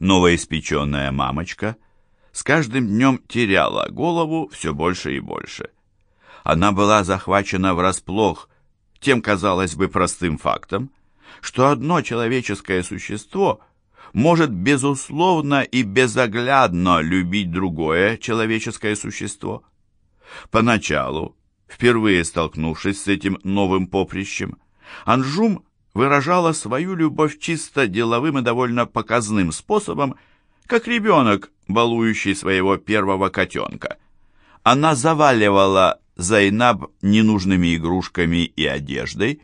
новоиспеченная мамочка, с каждым днем теряла голову все больше и больше. Она была захвачена врасплох тем, казалось бы, простым фактом, что одно человеческое существо может безусловно и безоглядно любить другое человеческое существо. Поначалу, впервые столкнувшись с этим новым поприщем, Анжум выражала свою любовь чисто деловым и довольно показным способом, как ребенок, балующий своего первого котенка. Она заваливала Зайнаб ненужными игрушками и одеждой,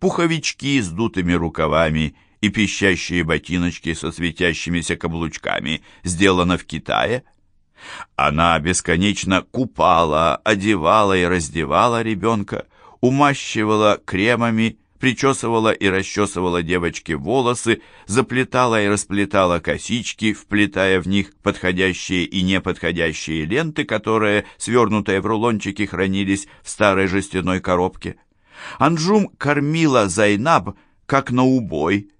пуховички с дутыми рукавами и пищащие ботиночки со светящимися каблучками сделано в Китае. Она бесконечно купала, одевала и раздевала ребенка, умащивала кремами, причесывала и расчесывала девочке волосы, заплетала и расплетала косички, вплетая в них подходящие и неподходящие ленты, которые, свернутые в рулончики, хранились в старой жестяной коробке. Анжум кормила Зайнаб, как на убой,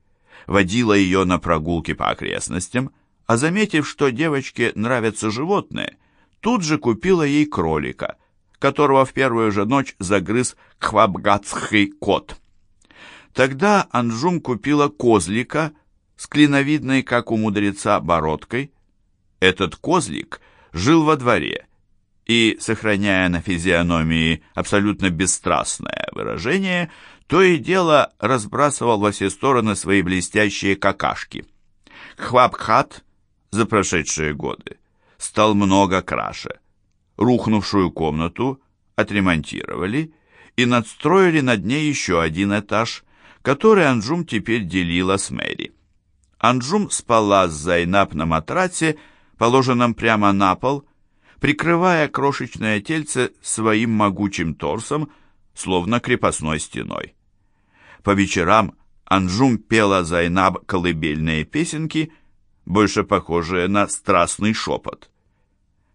водила ее на прогулки по окрестностям, а заметив, что девочке нравятся животные, тут же купила ей кролика, которого в первую же ночь загрыз кхвабгатский кот. Тогда Анжум купила козлика с клиновидной, как у мудреца, бородкой. Этот козлик жил во дворе и, сохраняя на физиономии абсолютно бесстрастное выражение, то и дело разбрасывал во все стороны свои блестящие какашки. Хвабхат за прошедшие годы стал много краше. Рухнувшую комнату отремонтировали и надстроили над ней еще один этаж, который Анжум теперь делила с Мэри. Анжум спала с Зайнаб на матрасе, положенном прямо на пол, прикрывая крошечное тельце своим могучим торсом, словно крепостной стеной. По вечерам Анжум пела Зайнаб колыбельные песенки, больше похожие на страстный шепот.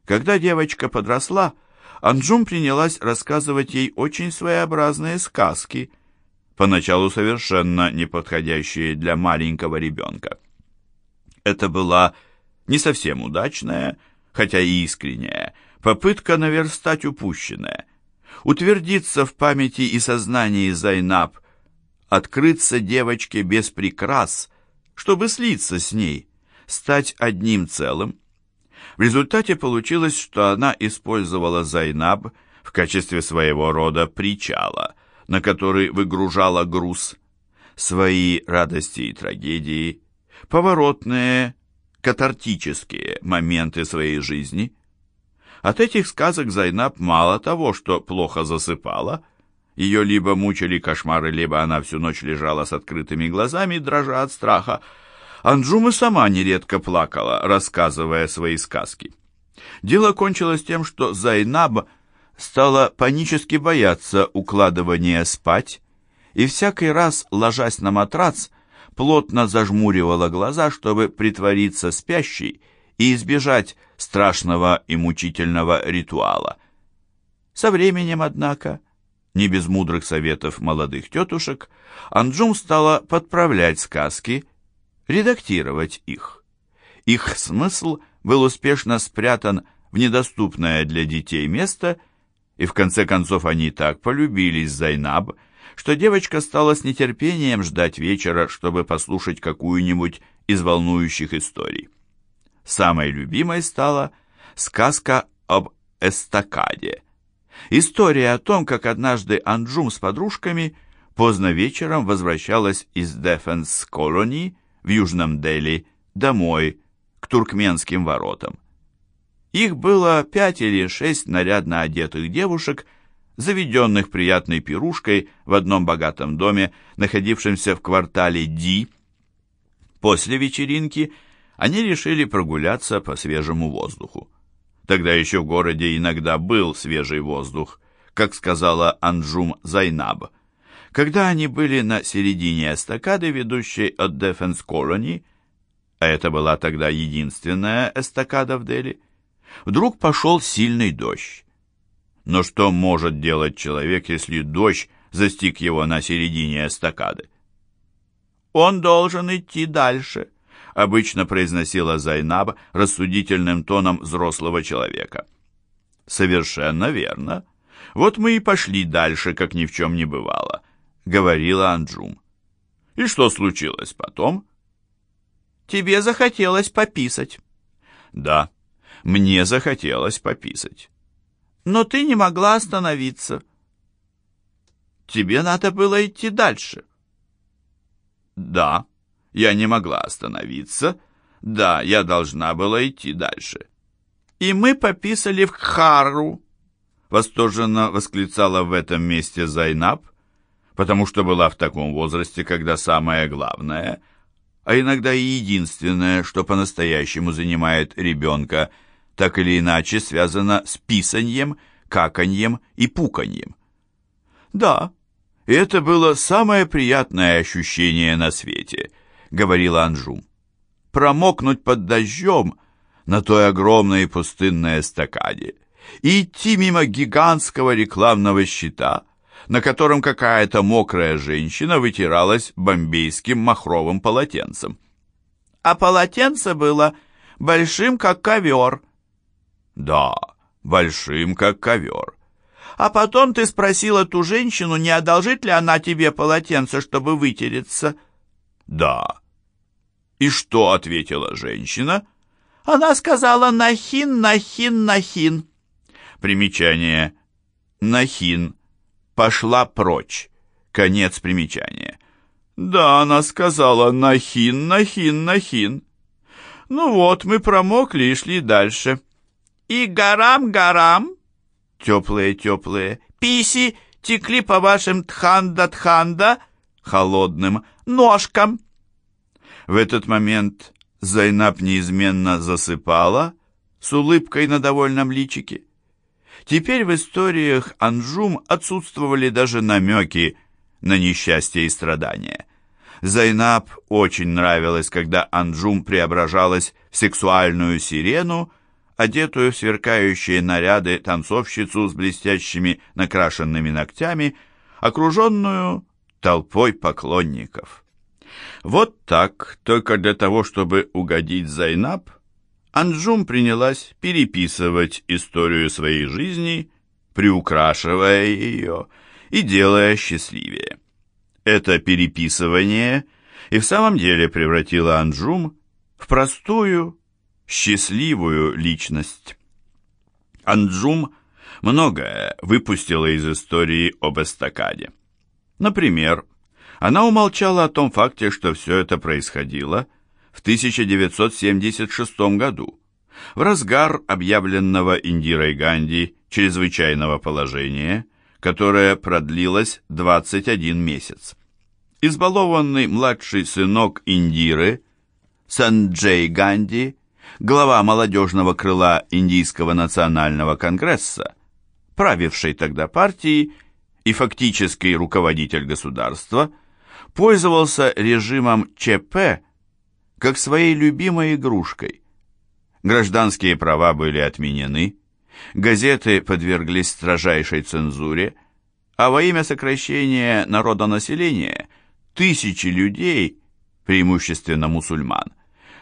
Когда девочка подросла, Анжум принялась рассказывать ей очень своеобразные сказки – поначалу совершенно неподходящие для маленького ребенка. Это была не совсем удачная, хотя и искренняя, попытка наверстать упущенное, утвердиться в памяти и сознании Зайнаб, открыться девочке без прикрас, чтобы слиться с ней, стать одним целым. В результате получилось, что она использовала Зайнаб в качестве своего рода причала – на который выгружала груз, свои радости и трагедии, поворотные, катартические моменты своей жизни. От этих сказок Зайнаб мало того, что плохо засыпала, ее либо мучили кошмары, либо она всю ночь лежала с открытыми глазами, дрожа от страха. Анджум сама нередко плакала, рассказывая свои сказки. Дело кончилось тем, что Зайнаб – стала панически бояться укладывания спать и всякий раз, ложась на матрац, плотно зажмуривала глаза, чтобы притвориться спящей и избежать страшного и мучительного ритуала. Со временем, однако, не без мудрых советов молодых тетушек, Анджум стала подправлять сказки, редактировать их. Их смысл был успешно спрятан в недоступное для детей место – и в конце концов они так полюбились Зайнаб, что девочка стала с нетерпением ждать вечера, чтобы послушать какую-нибудь из волнующих историй. Самой любимой стала сказка об эстакаде. История о том, как однажды Анджум с подружками поздно вечером возвращалась из Дефенс Колони в Южном Дели домой, к туркменским воротам. Их было пять или шесть нарядно одетых девушек, заведенных приятной пирушкой в одном богатом доме, находившемся в квартале Ди. После вечеринки они решили прогуляться по свежему воздуху. Тогда еще в городе иногда был свежий воздух, как сказала Анджум Зайнаб. Когда они были на середине эстакады, ведущей от Дефенс Колони, а это была тогда единственная эстакада в Дели, Вдруг пошел сильный дождь. Но что может делать человек, если дождь застиг его на середине эстакады? «Он должен идти дальше», обычно произносила Зайнаб рассудительным тоном взрослого человека. «Совершенно верно. Вот мы и пошли дальше, как ни в чем не бывало», — говорила Анджум. «И что случилось потом?» «Тебе захотелось пописать». «Да, мне захотелось пописать». «Но ты не могла остановиться». «Тебе надо было идти дальше». «Да, я не могла остановиться. Да, я должна была идти дальше». «И мы пописали в Хару», — восторженно восклицала в этом месте Зайнаб, потому что была в таком возрасте, когда самое главное, а иногда и единственное, что по-настоящему занимает ребенка, так или иначе связано с писаньем, каканьем и пуканьем. «Да, это было самое приятное ощущение на свете», — говорила Анжум. «Промокнуть под дождем на той огромной пустынной эстакаде и идти мимо гигантского рекламного щита, на котором какая-то мокрая женщина вытиралась бомбейским махровым полотенцем. А полотенце было большим, как ковер. Да, большим, как ковер. А потом ты спросила ту женщину, не одолжит ли она тебе полотенце, чтобы вытереться. Да. И что ответила женщина? Она сказала «нахин, нахин, нахин». Примечание «нахин» пошла прочь. Конец примечания. Да, она сказала «нахин, нахин, нахин». Ну вот, мы промокли и шли дальше. И горам-горам, теплые-теплые, писи текли по вашим тханда-тханда, холодным, ножкам. В этот момент Зайнаб неизменно засыпала с улыбкой на довольном личике. Теперь в историях Анжум отсутствовали даже намеки на несчастье и страдания. Зайнаб очень нравилось, когда Анджум преображалась в сексуальную сирену, одетую в сверкающие наряды танцовщицу с блестящими накрашенными ногтями, окруженную толпой поклонников. Вот так, только для того, чтобы угодить Зайнаб, Анджум принялась переписывать историю своей жизни, приукрашивая ее и делая счастливее. Это переписывание и в самом деле превратило Анджум в простую, счастливую личность. Анджум многое выпустила из истории об эстакаде. Например, она умолчала о том факте, что все это происходило – в 1976 году, в разгар объявленного Индирой Ганди чрезвычайного положения, которое продлилось 21 месяц. Избалованный младший сынок Индиры, Санджей Ганди, глава молодежного крыла Индийского национального конгресса, правивший тогда партией и фактический руководитель государства, пользовался режимом ЧП как своей любимой игрушкой. Гражданские права были отменены, газеты подверглись строжайшей цензуре, а во имя сокращения народонаселения тысячи людей, преимущественно мусульман,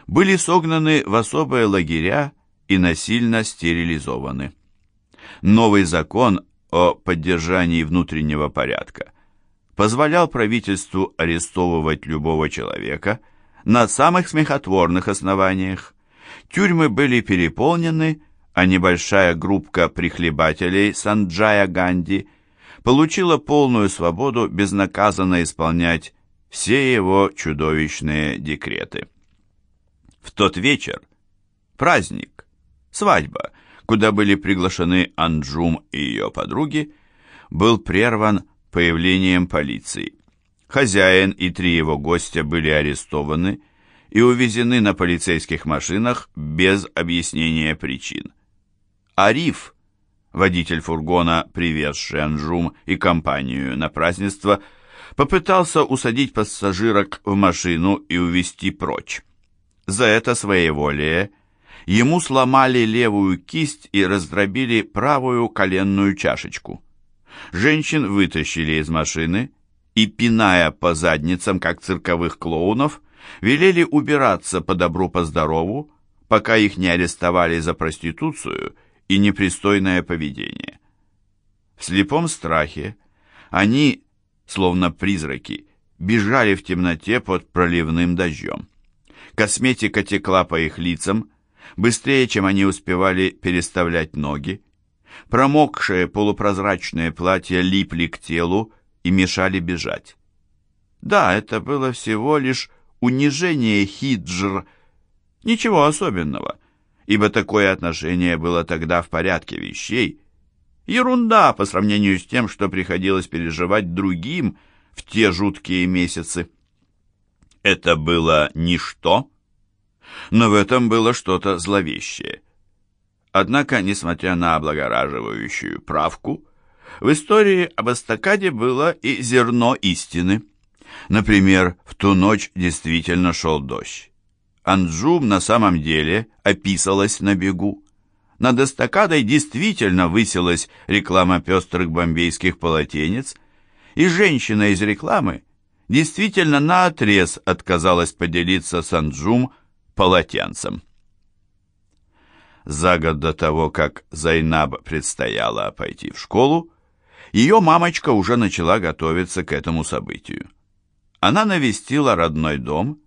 были согнаны в особые лагеря и насильно стерилизованы. Новый закон о поддержании внутреннего порядка позволял правительству арестовывать любого человека – на самых смехотворных основаниях. Тюрьмы были переполнены, а небольшая группка прихлебателей Санджая Ганди получила полную свободу безнаказанно исполнять все его чудовищные декреты. В тот вечер праздник, свадьба, куда были приглашены Анджум и ее подруги, был прерван появлением полиции. Хозяин и три его гостя были арестованы и увезены на полицейских машинах без объяснения причин. Ариф, водитель фургона, привезший Анжум и компанию на празднество, попытался усадить пассажирок в машину и увезти прочь. За это своеволие ему сломали левую кисть и раздробили правую коленную чашечку. Женщин вытащили из машины и, пиная по задницам, как цирковых клоунов, велели убираться по добру, по здорову, пока их не арестовали за проституцию и непристойное поведение. В слепом страхе они, словно призраки, бежали в темноте под проливным дождем. Косметика текла по их лицам, быстрее, чем они успевали переставлять ноги. Промокшие полупрозрачные платья липли к телу и мешали бежать. Да, это было всего лишь унижение хиджр, ничего особенного, ибо такое отношение было тогда в порядке вещей. Ерунда по сравнению с тем, что приходилось переживать другим в те жуткие месяцы. Это было ничто, но в этом было что-то зловещее. Однако, несмотря на облагораживающую правку, в истории об эстакаде было и зерно истины. Например, в ту ночь действительно шел дождь. Анджум на самом деле описалась на бегу. Над эстакадой действительно высилась реклама пестрых бомбейских полотенец, и женщина из рекламы действительно наотрез отказалась поделиться с Анджум полотенцем. За год до того, как Зайнаб предстояло пойти в школу, ее мамочка уже начала готовиться к этому событию. Она навестила родной дом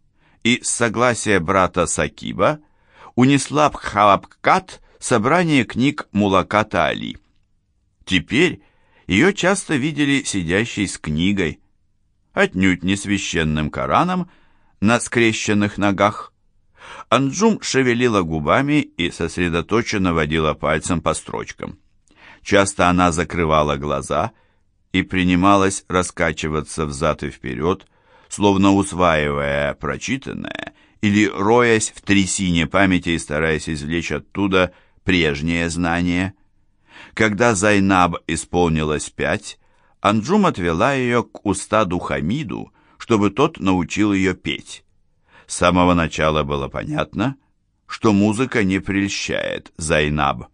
и с согласия брата Сакиба унесла в собрание книг Мулаката Али. Теперь ее часто видели сидящей с книгой, отнюдь не священным Кораном, на скрещенных ногах. Анджум шевелила губами и сосредоточенно водила пальцем по строчкам. Часто она закрывала глаза и принималась раскачиваться взад и вперед, словно усваивая прочитанное или роясь в трясине памяти и стараясь извлечь оттуда прежнее знание. Когда Зайнаб исполнилось пять, Анджум отвела ее к устаду Хамиду, чтобы тот научил ее петь. С самого начала было понятно, что музыка не прельщает Зайнаб.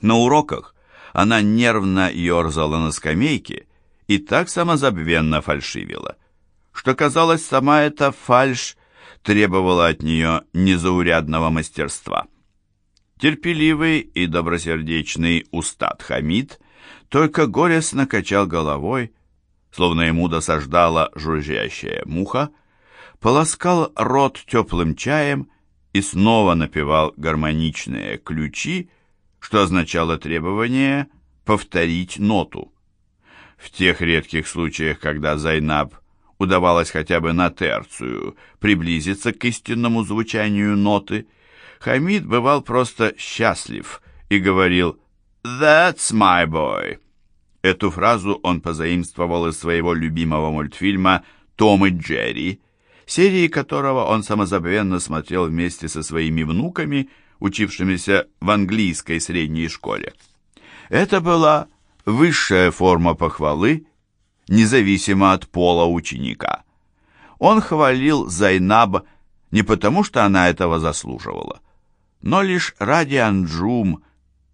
На уроках она нервно ерзала на скамейке и так самозабвенно фальшивила, что, казалось, сама эта фальшь требовала от нее незаурядного мастерства. Терпеливый и добросердечный устат Хамид только горестно качал головой, словно ему досаждала жужжащая муха, полоскал рот теплым чаем и снова напевал гармоничные ключи, что означало требование повторить ноту. В тех редких случаях, когда Зайнаб удавалось хотя бы на терцию приблизиться к истинному звучанию ноты, Хамид бывал просто счастлив и говорил «That's my boy». Эту фразу он позаимствовал из своего любимого мультфильма «Том и Джерри», серии которого он самозабвенно смотрел вместе со своими внуками, учившимися в английской средней школе. Это была высшая форма похвалы, независимо от пола ученика. Он хвалил Зайнаб не потому, что она этого заслуживала, но лишь ради Анджум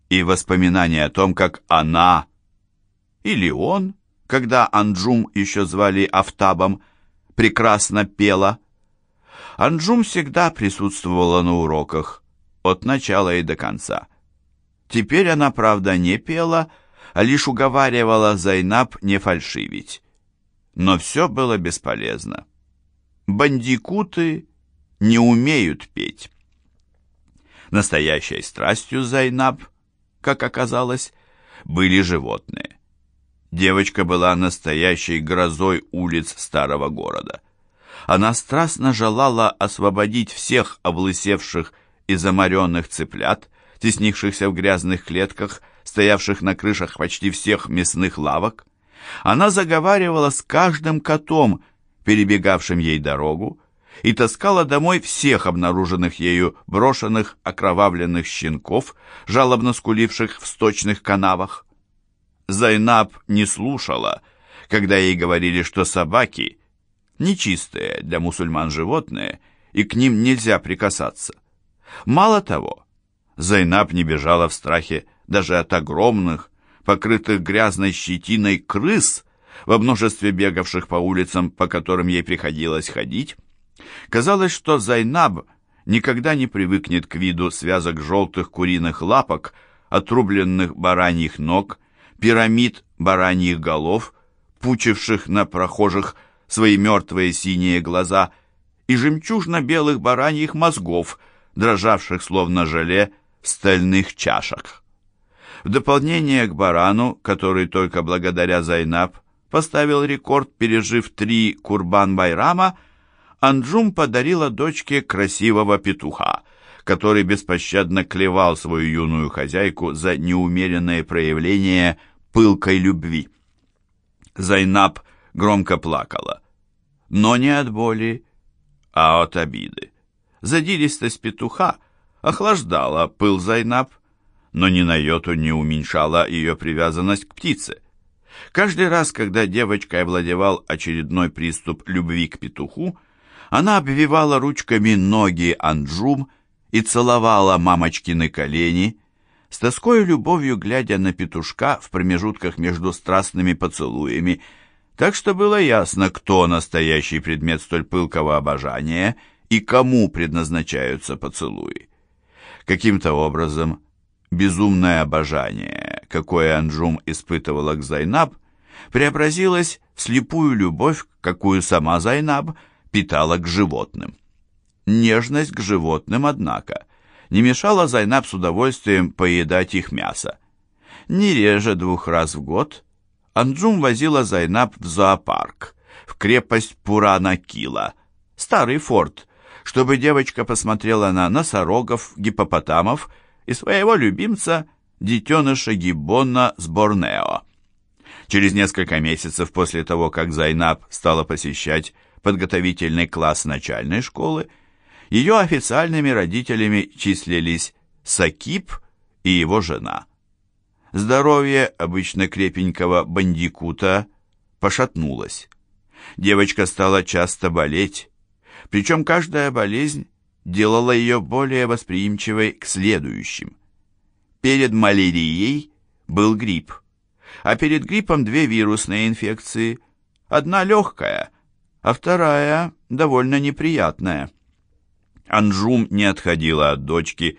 и воспоминания о том, как она или он, когда Анджум еще звали Афтабом, прекрасно пела. Анджум всегда присутствовала на уроках, от начала и до конца. Теперь она, правда, не пела, а лишь уговаривала Зайнаб не фальшивить. Но все было бесполезно. Бандикуты не умеют петь. Настоящей страстью Зайнаб, как оказалось, были животные. Девочка была настоящей грозой улиц старого города. Она страстно желала освободить всех облысевших и замаренных цыплят, теснившихся в грязных клетках, стоявших на крышах почти всех мясных лавок. Она заговаривала с каждым котом, перебегавшим ей дорогу, и таскала домой всех обнаруженных ею брошенных окровавленных щенков, жалобно скуливших в сточных канавах. Зайнаб не слушала, когда ей говорили, что собаки – нечистые для мусульман животные, и к ним нельзя прикасаться. Мало того, Зайнаб не бежала в страхе даже от огромных, покрытых грязной щетиной крыс, во множестве бегавших по улицам, по которым ей приходилось ходить. Казалось, что Зайнаб никогда не привыкнет к виду связок желтых куриных лапок, отрубленных бараньих ног, пирамид бараньих голов, пучивших на прохожих свои мертвые синие глаза, и жемчужно-белых бараньих мозгов, дрожавших словно желе в стальных чашах. В дополнение к барану, который только благодаря Зайнаб поставил рекорд, пережив три Курбан-Байрама, Анджум подарила дочке красивого петуха, который беспощадно клевал свою юную хозяйку за неумеренное проявление пылкой любви. Зайнаб громко плакала, но не от боли, а от обиды. Задиристость петуха охлаждала пыл Зайнаб, но ни на йоту не уменьшала ее привязанность к птице. Каждый раз, когда девочкой овладевал очередной приступ любви к петуху, она обвивала ручками ноги Анджум и целовала мамочкины колени, с тоской и любовью глядя на петушка в промежутках между страстными поцелуями, так что было ясно, кто настоящий предмет столь пылкого обожания и кому предназначаются поцелуи. Каким-то образом безумное обожание, какое Анджум испытывала к Зайнаб, преобразилось в слепую любовь, какую сама Зайнаб питала к животным. Нежность к животным, однако, не мешала Зайнаб с удовольствием поедать их мясо. Не реже двух раз в год Анджум возила Зайнаб в зоопарк, в крепость Пурана-Кила, старый форт, чтобы девочка посмотрела на носорогов, гипопотамов и своего любимца, детеныша Гиббона с Борнео. Через несколько месяцев после того, как Зайнаб стала посещать подготовительный класс начальной школы, ее официальными родителями числились Сакип и его жена. Здоровье обычно крепенького бандикута пошатнулось. Девочка стала часто болеть, причем каждая болезнь делала ее более восприимчивой к следующим. Перед малярией был грипп, а перед гриппом две вирусные инфекции, одна легкая, а вторая довольно неприятная. Анжум не отходила от дочки,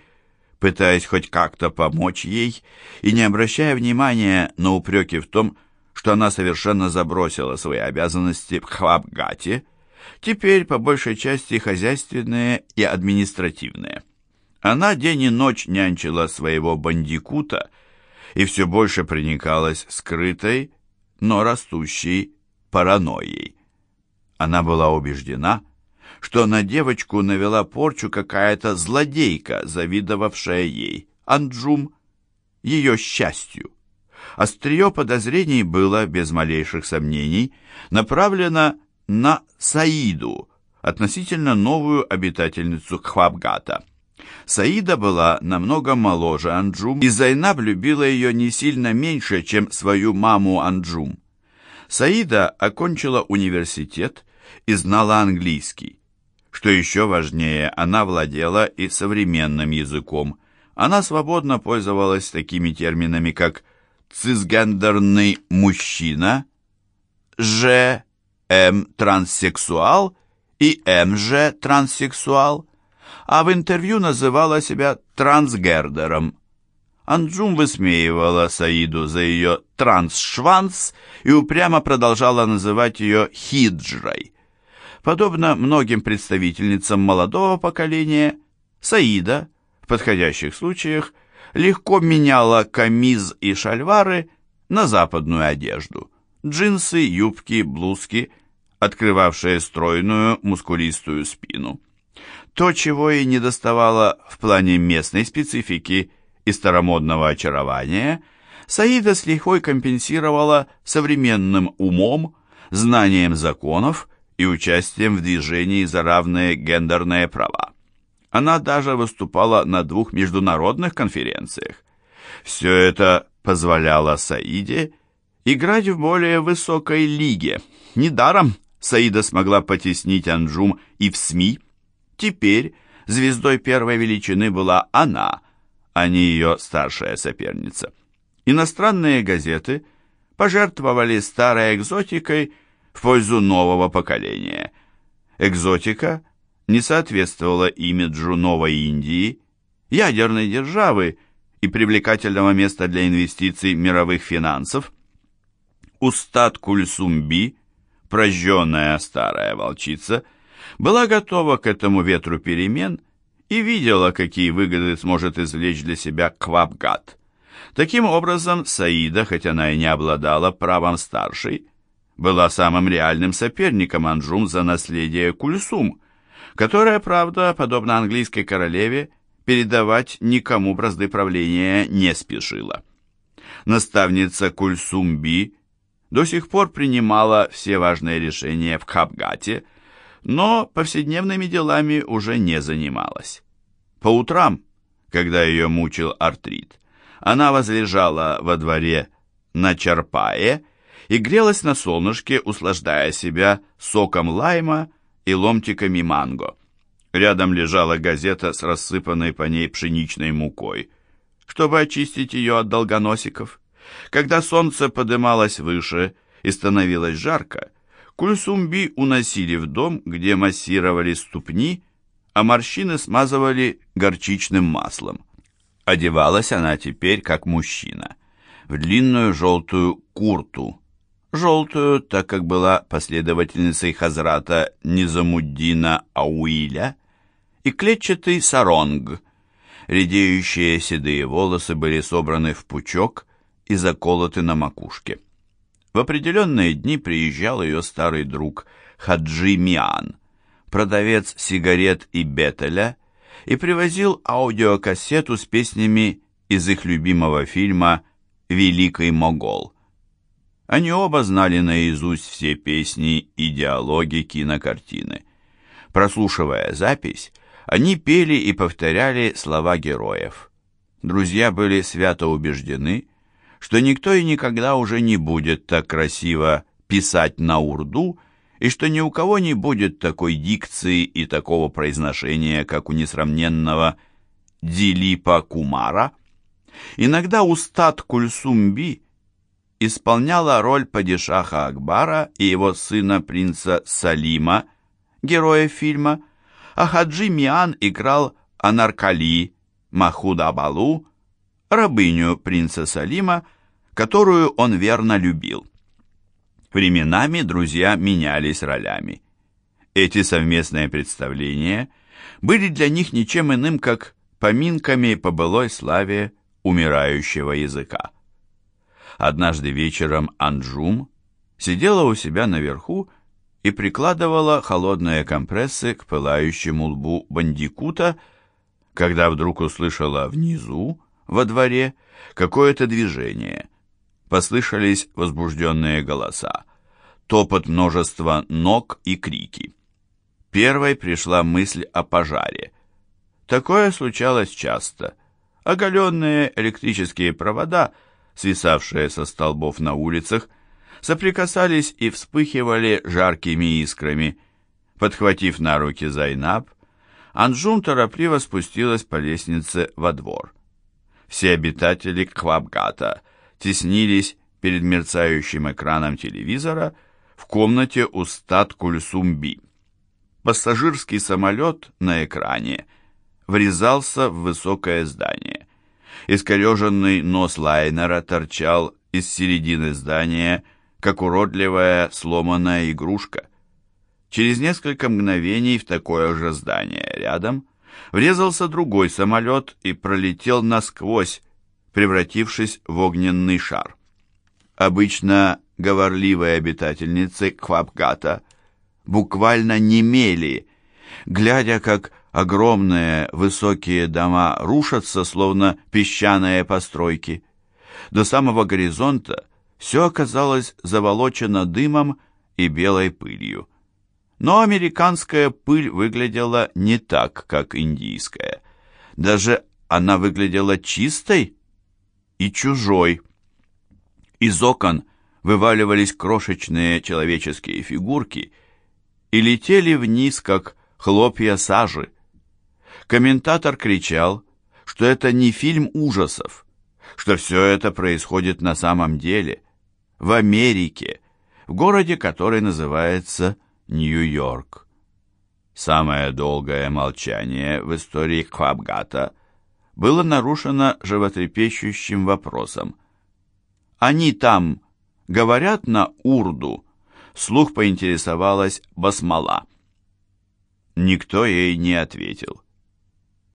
пытаясь хоть как-то помочь ей и не обращая внимания на упреки в том, что она совершенно забросила свои обязанности в Хвабгате, теперь по большей части хозяйственные и административные. Она день и ночь нянчила своего бандикута и все больше проникалась скрытой, но растущей паранойей. Она была убеждена, что на девочку навела порчу какая-то злодейка, завидовавшая ей, Анджум, ее счастью. Острие подозрений было, без малейших сомнений, направлено на Саиду, относительно новую обитательницу Хвабгата. Саида была намного моложе Анджум, и Зайнаб любила ее не сильно меньше, чем свою маму Анджум. Саида окончила университет и знала английский. Что еще важнее, она владела и современным языком. Она свободно пользовалась такими терминами, как «цисгендерный мужчина», «же», М транссексуал и МЖ транссексуал, а в интервью называла себя трансгердером. Анджум высмеивала Саиду за ее трансшванс и упрямо продолжала называть ее хиджрой. Подобно многим представительницам молодого поколения, Саида в подходящих случаях легко меняла камиз и шальвары на западную одежду – джинсы, юбки, блузки, открывавшие стройную, мускулистую спину. То, чего и не доставало в плане местной специфики и старомодного очарования, Саида с лихвой компенсировала современным умом, знанием законов и участием в движении за равные гендерные права. Она даже выступала на двух международных конференциях. Все это позволяло Саиде играть в более высокой лиге. Недаром Саида смогла потеснить Анджум и в СМИ. Теперь звездой первой величины была она, а не ее старшая соперница. Иностранные газеты пожертвовали старой экзотикой в пользу нового поколения. Экзотика не соответствовало имиджу Новой Индии, ядерной державы и привлекательного места для инвестиций мировых финансов. Устат Кульсумби, прожженная старая волчица, была готова к этому ветру перемен и видела, какие выгоды сможет извлечь для себя Квабгат. Таким образом, Саида, хоть она и не обладала правом старшей, была самым реальным соперником Анджум за наследие Кульсум, которая, правда, подобно английской королеве, передавать никому бразды правления не спешила. Наставница Кульсумби до сих пор принимала все важные решения в Капгате, но повседневными делами уже не занималась. По утрам, когда ее мучил артрит, она возлежала во дворе на Чарпае и грелась на солнышке, услаждая себя соком лайма и ломтиками манго. Рядом лежала газета с рассыпанной по ней пшеничной мукой, чтобы очистить ее от долгоносиков. Когда солнце подымалось выше и становилось жарко, Кульсумби уносили в дом, где массировали ступни, а морщины смазывали горчичным маслом. Одевалась она теперь как мужчина, в длинную желтую курту, желтую, так как была последовательницей Хазрата Низамуддина Ауиля, и клетчатый саронг. Редеющие седые волосы были собраны в пучок и заколоты на макушке. В определенные дни приезжал ее старый друг Хаджи Миан, продавец сигарет и бетеля, и привозил аудиокассету с песнями из их любимого фильма «Великий Могол». Они оба знали наизусть все песни и диалоги кинокартины. Прослушивая запись, они пели и повторяли слова героев. Друзья были свято убеждены, что никто и никогда уже не будет так красиво писать на урду, и что ни у кого не будет такой дикции и такого произношения, как у несравненного Дилипа Кумара. Иногда устат Кульсумби исполняла роль падишаха Акбара и его сына принца Салима, героя фильма, а Хаджи Миан играл Анаркали Махуда Балу, рабыню принца Салима, которую он верно любил. Временами друзья менялись ролями. Эти совместные представления были для них ничем иным, как поминками по былой славе умирающего языка. Однажды вечером Анджум сидела у себя наверху и прикладывала холодные компрессы к пылающему лбу бандикута, когда вдруг услышала внизу, во дворе, какое-то движение. Послышались возбужденные голоса, топот множества ног и крики. Первой пришла мысль о пожаре. Такое случалось часто. Оголенные электрические провода – свисавшие со столбов на улицах, соприкасались и вспыхивали жаркими искрами. Подхватив на руки Зайнаб, Анджум торопливо спустилась по лестнице во двор. Все обитатели Квабгата теснились перед мерцающим экраном телевизора в комнате у стат Кульсумби. Пассажирский самолет на экране врезался в высокое здание. Искореженный нос лайнера торчал из середины здания, как уродливая сломанная игрушка. Через несколько мгновений в такое же здание рядом врезался другой самолет и пролетел насквозь, превратившись в огненный шар. Обычно говорливые обитательницы Квабгата буквально немели, глядя, как Огромные высокие дома рушатся, словно песчаные постройки. До самого горизонта все оказалось заволочено дымом и белой пылью. Но американская пыль выглядела не так, как индийская. Даже она выглядела чистой и чужой. Из окон вываливались крошечные человеческие фигурки и летели вниз, как хлопья сажи. Комментатор кричал, что это не фильм ужасов, что все это происходит на самом деле, в Америке, в городе, который называется Нью-Йорк. Самое долгое молчание в истории Квабгата было нарушено животрепещущим вопросом. «Они там говорят на урду?» Слух поинтересовалась Басмала. Никто ей не ответил.